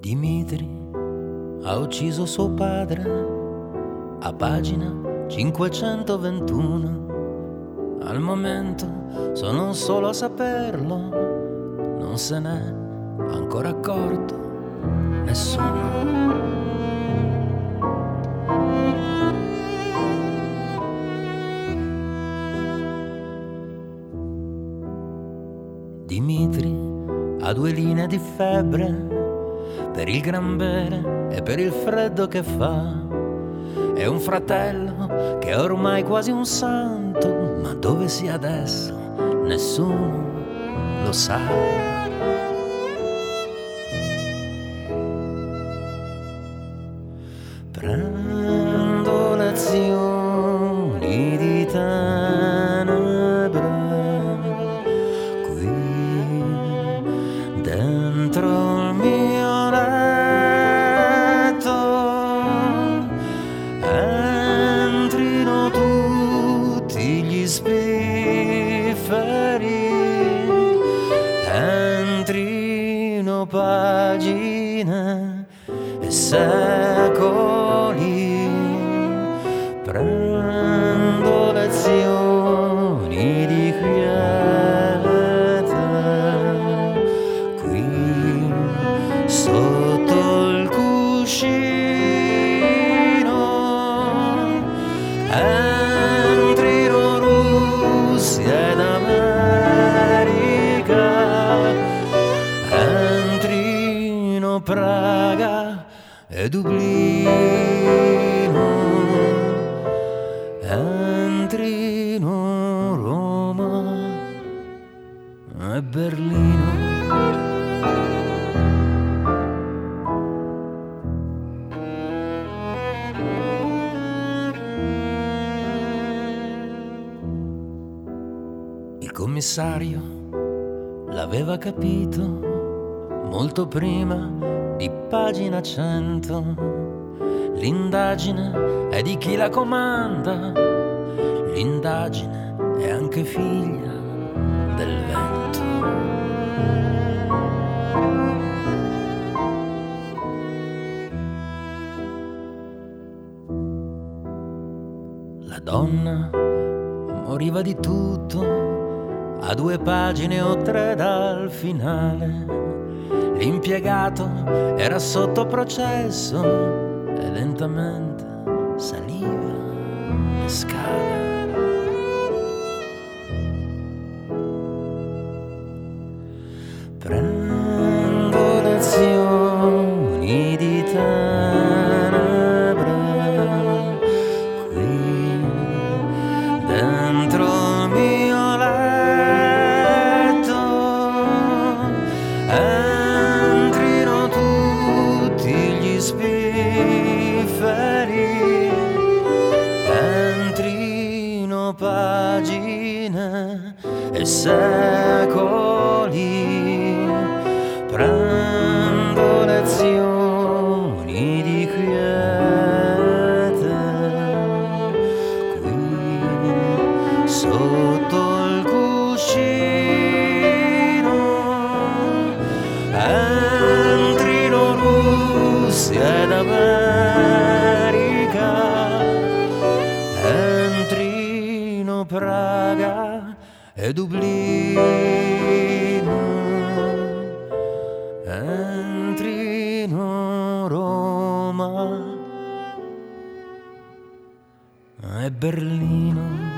Dimitri ha ucciso suo padre a pagina 521. Al momento sono solo a saperlo, non se n'è ancora accorto nessuno. Dimitri ha due linee di febbre per il gran bere e per il freddo che fa. È un fratello che è ormai quasi un santo, ma dove sia adesso nessuno lo sa. Prendo lezioni di tenebre qui dentro il mio pagine e secoli. Praga e Dublino, entrino Roma e Berlino. Il commissario l'aveva capito molto prima di pagina 100. L'indagine è di chi la comanda, l'indagine è anche figlia del vento. La donna moriva di tutto a due pagine o tre dal finale. L'impiegato era sotto processo e lentamente saliva le scale. Pagine e secoli. Prendo lezioni di quiete qui sotto e Dublino. Entrino Roma e Berlino.